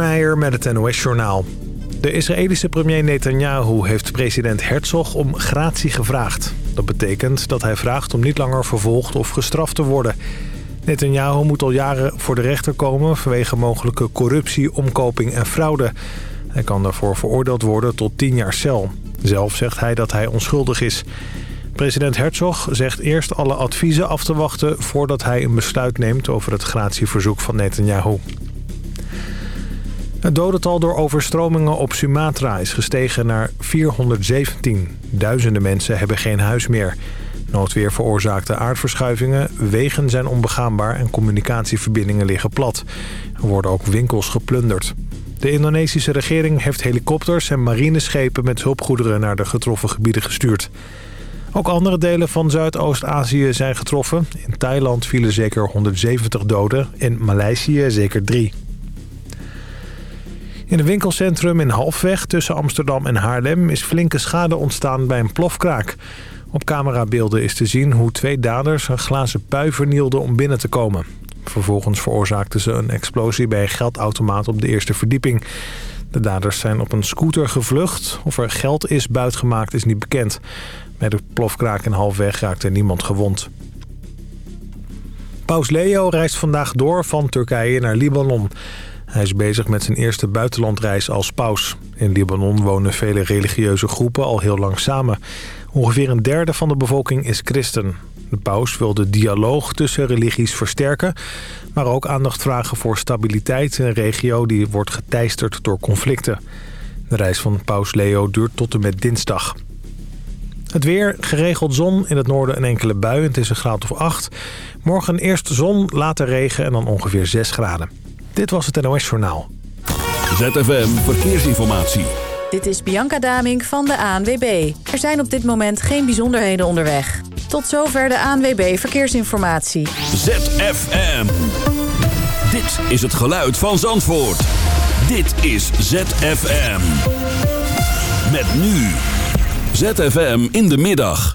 Meijer met het NOS-journaal. De Israëlische premier Netanyahu heeft president Herzog om gratie gevraagd. Dat betekent dat hij vraagt om niet langer vervolgd of gestraft te worden. Netanyahu moet al jaren voor de rechter komen... vanwege mogelijke corruptie, omkoping en fraude. Hij kan daarvoor veroordeeld worden tot 10 jaar cel. Zelf zegt hij dat hij onschuldig is. President Herzog zegt eerst alle adviezen af te wachten... voordat hij een besluit neemt over het gratieverzoek van Netanyahu. Het dodental door overstromingen op Sumatra is gestegen naar 417. Duizenden mensen hebben geen huis meer. Noodweer veroorzaakte aardverschuivingen, wegen zijn onbegaanbaar en communicatieverbindingen liggen plat. Er worden ook winkels geplunderd. De Indonesische regering heeft helikopters en marineschepen met hulpgoederen naar de getroffen gebieden gestuurd. Ook andere delen van Zuidoost-Azië zijn getroffen. In Thailand vielen zeker 170 doden, in Maleisië zeker drie. In een winkelcentrum in Halfweg tussen Amsterdam en Haarlem... is flinke schade ontstaan bij een plofkraak. Op camerabeelden is te zien hoe twee daders een glazen pui vernielden om binnen te komen. Vervolgens veroorzaakten ze een explosie bij een geldautomaat op de eerste verdieping. De daders zijn op een scooter gevlucht. Of er geld is buitgemaakt is niet bekend. Bij de plofkraak in Halfweg raakte niemand gewond. Paus Leo reist vandaag door van Turkije naar Libanon... Hij is bezig met zijn eerste buitenlandreis als paus. In Libanon wonen vele religieuze groepen al heel lang samen. Ongeveer een derde van de bevolking is christen. De paus wil de dialoog tussen religies versterken... maar ook aandacht vragen voor stabiliteit in een regio... die wordt geteisterd door conflicten. De reis van paus Leo duurt tot en met dinsdag. Het weer, geregeld zon, in het noorden een enkele bui. Het is een graad of 8. Morgen eerst zon, later regen en dan ongeveer 6 graden. Dit was het NOS Journaal. ZFM Verkeersinformatie. Dit is Bianca Damink van de ANWB. Er zijn op dit moment geen bijzonderheden onderweg. Tot zover de ANWB Verkeersinformatie. ZFM. Dit is het geluid van Zandvoort. Dit is ZFM. Met nu. ZFM in de middag.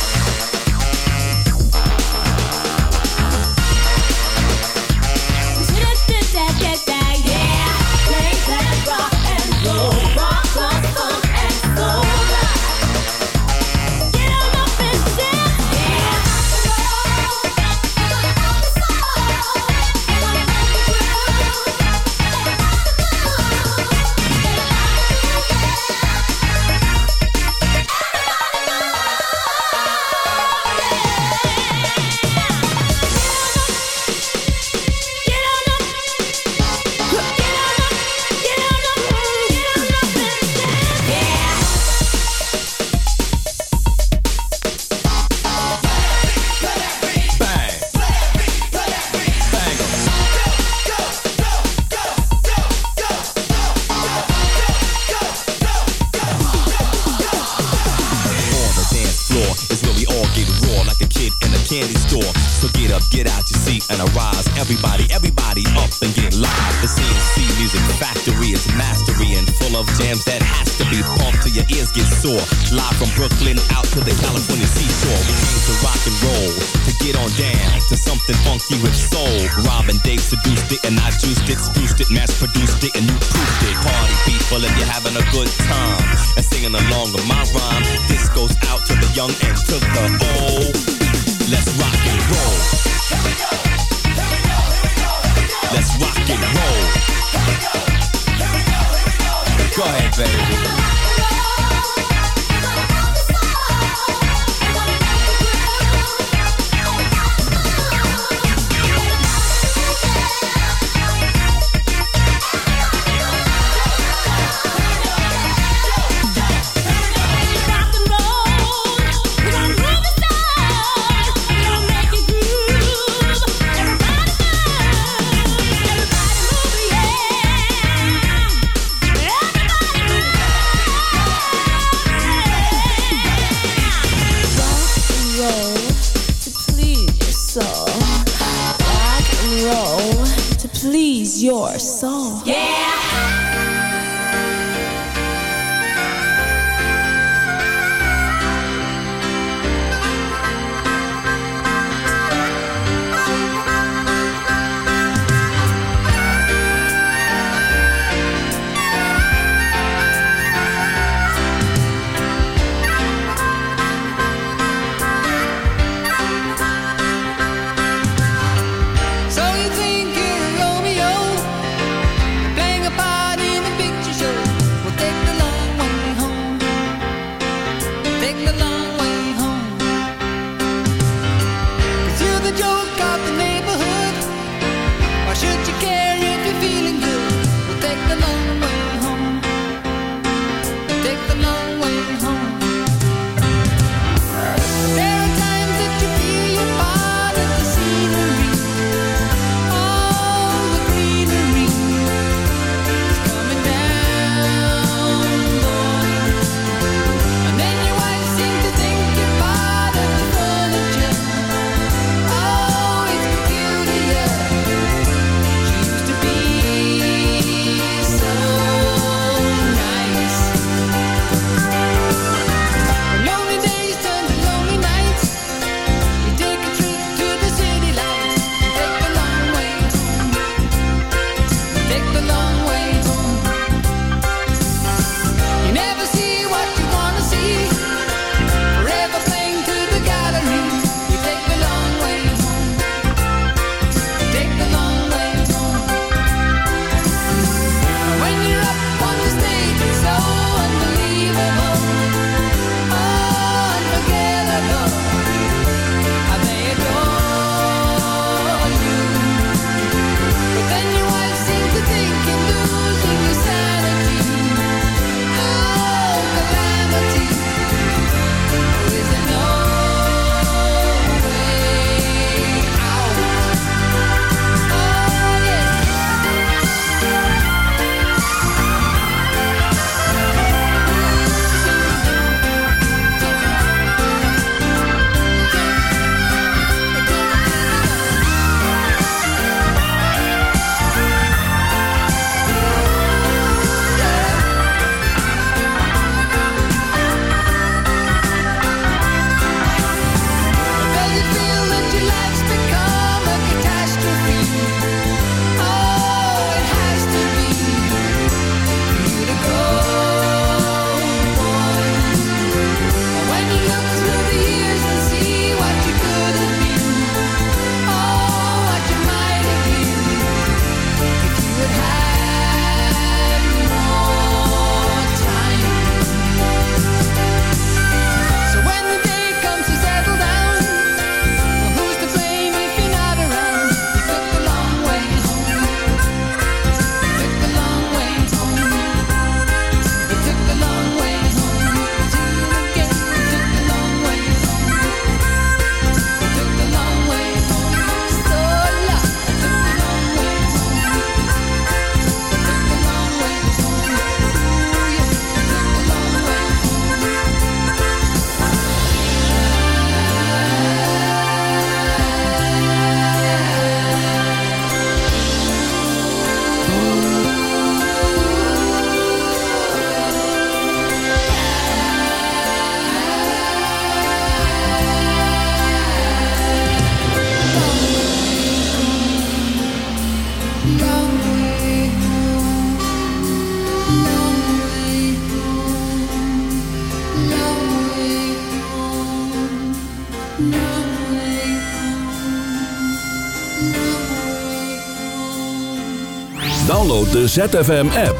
De ZFM-app.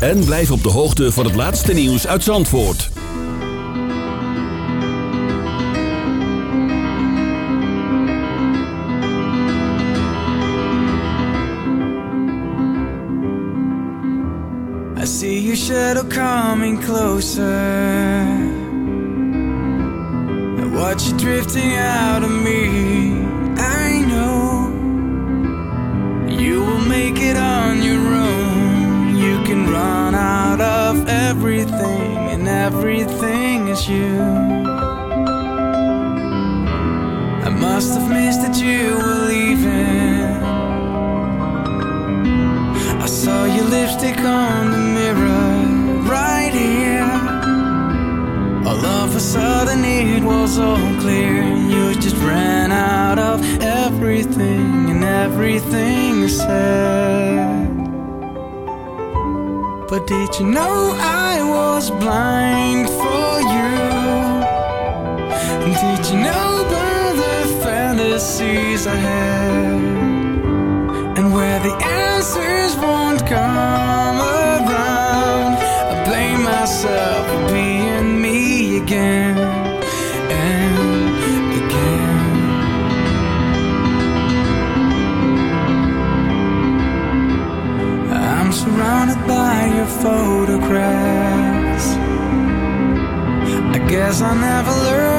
En blijf op de hoogte van het laatste nieuws uit Zandvoort. I see your shadow coming closer. I watch you drifting out of me. Everything, and everything is you. I must have missed that you were leaving. I saw your lipstick on the mirror right here. All of a sudden it was all clear. You just ran out of everything and everything said. But did you know I was blind for you? Did you know about the fantasies I had? And where the answers won't come photographs. I guess I'll never learn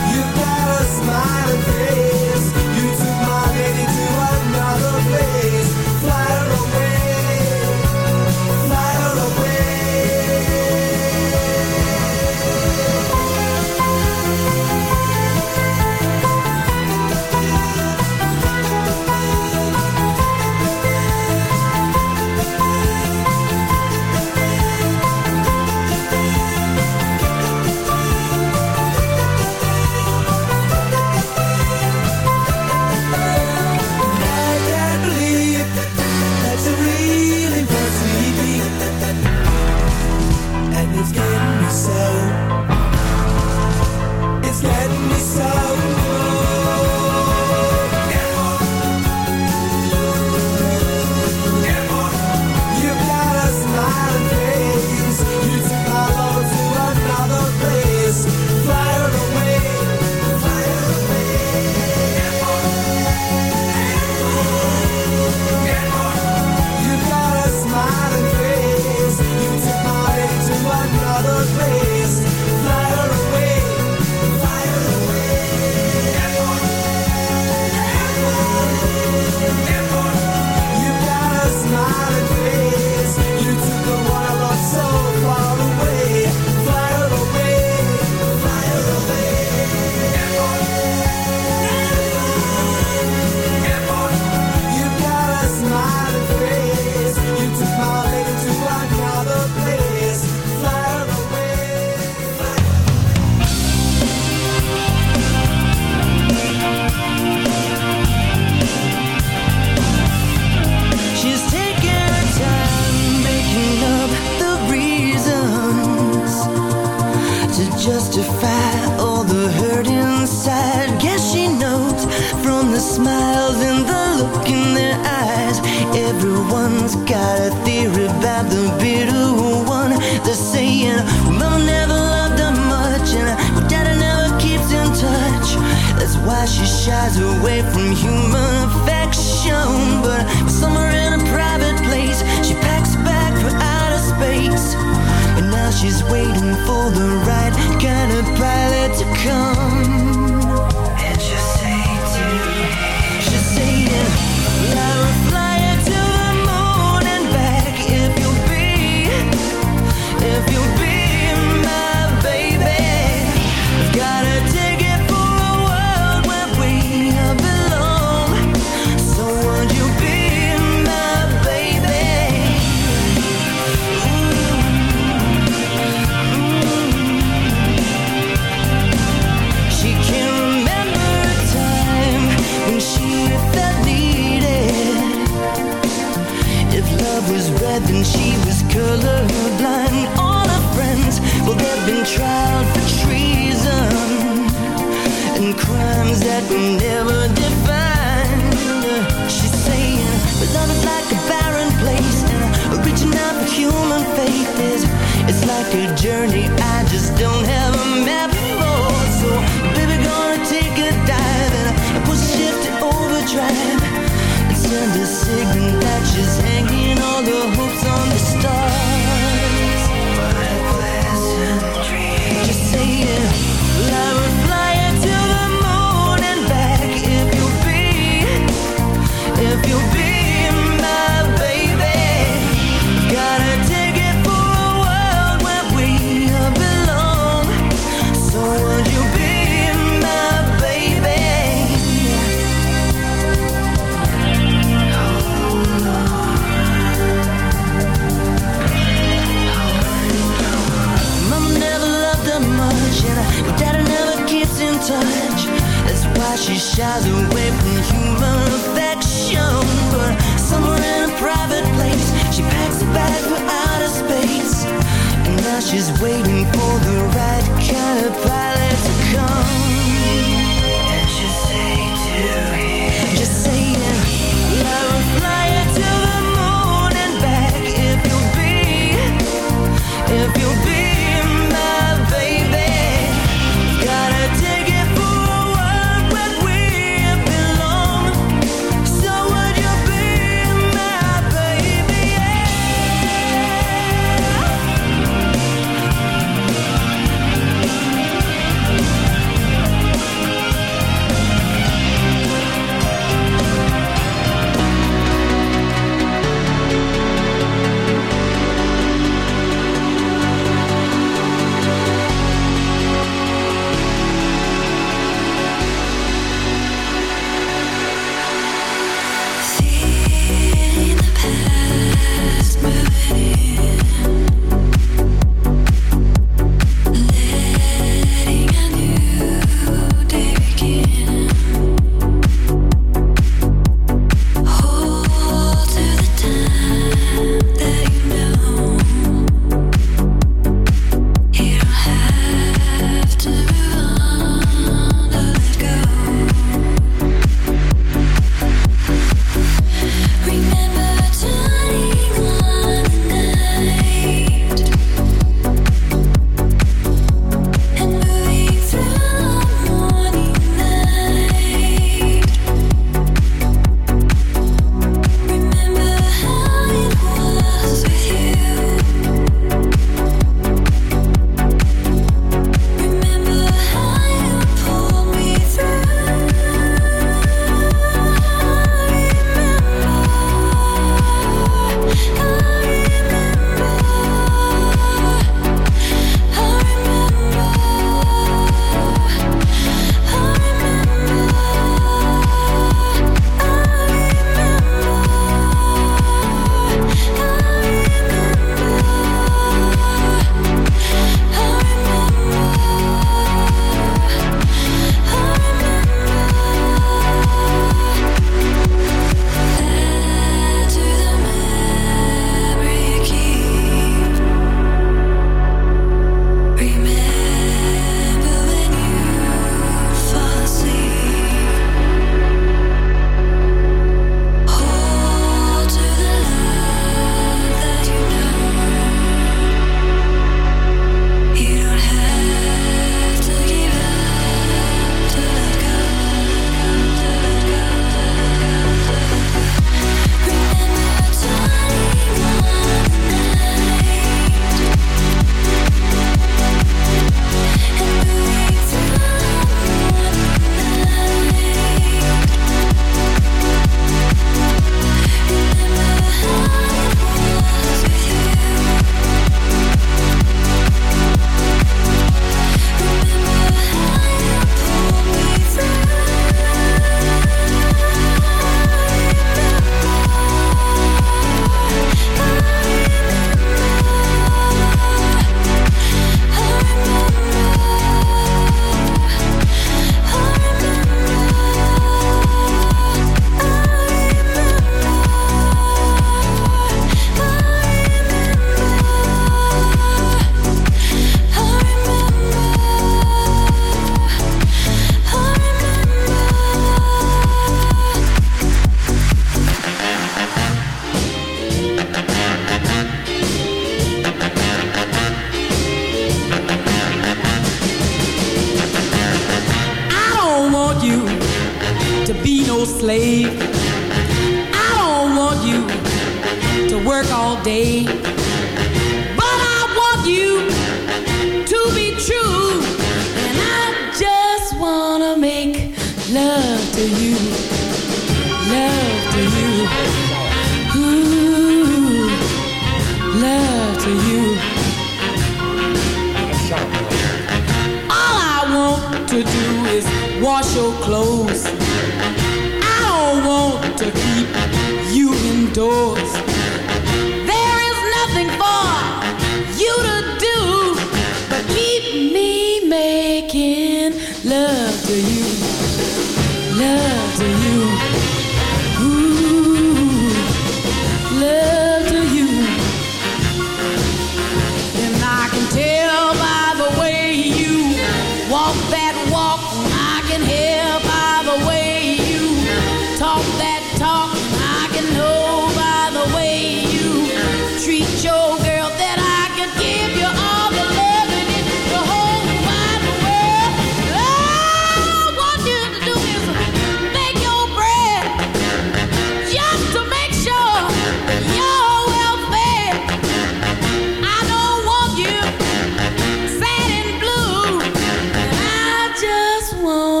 someone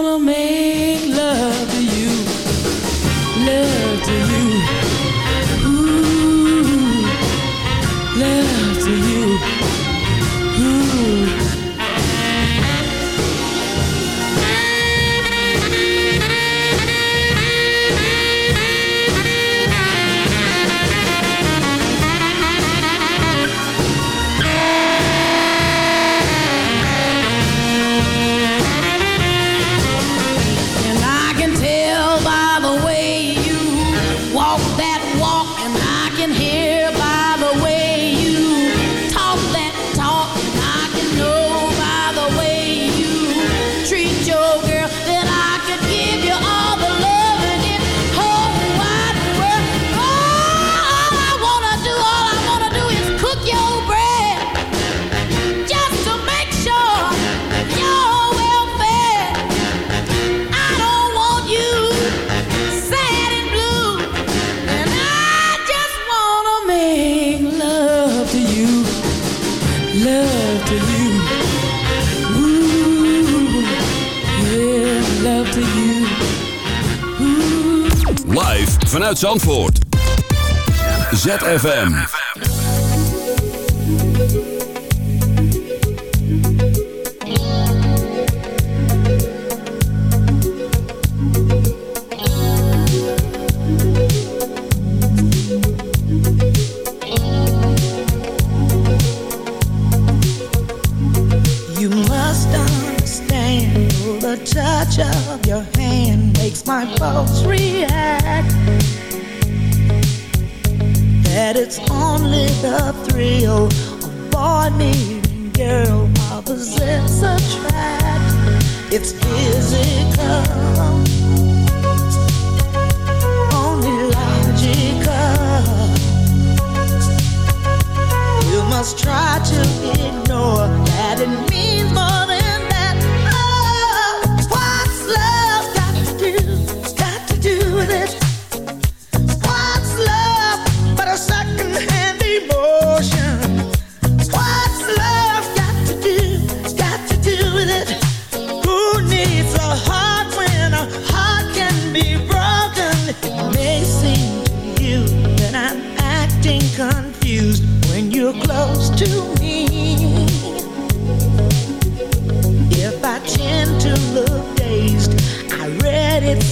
Zandvoort. ZFM. It's only the thrill of boy meeting girl opposites attract. It's physical, only logical. You must try to ignore that it means more.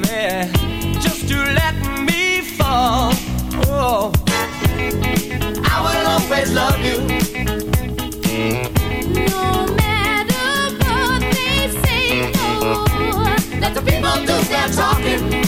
baby, just to let me fall. Oh, I will always love you. No matter what they say, no, let the people do their talking.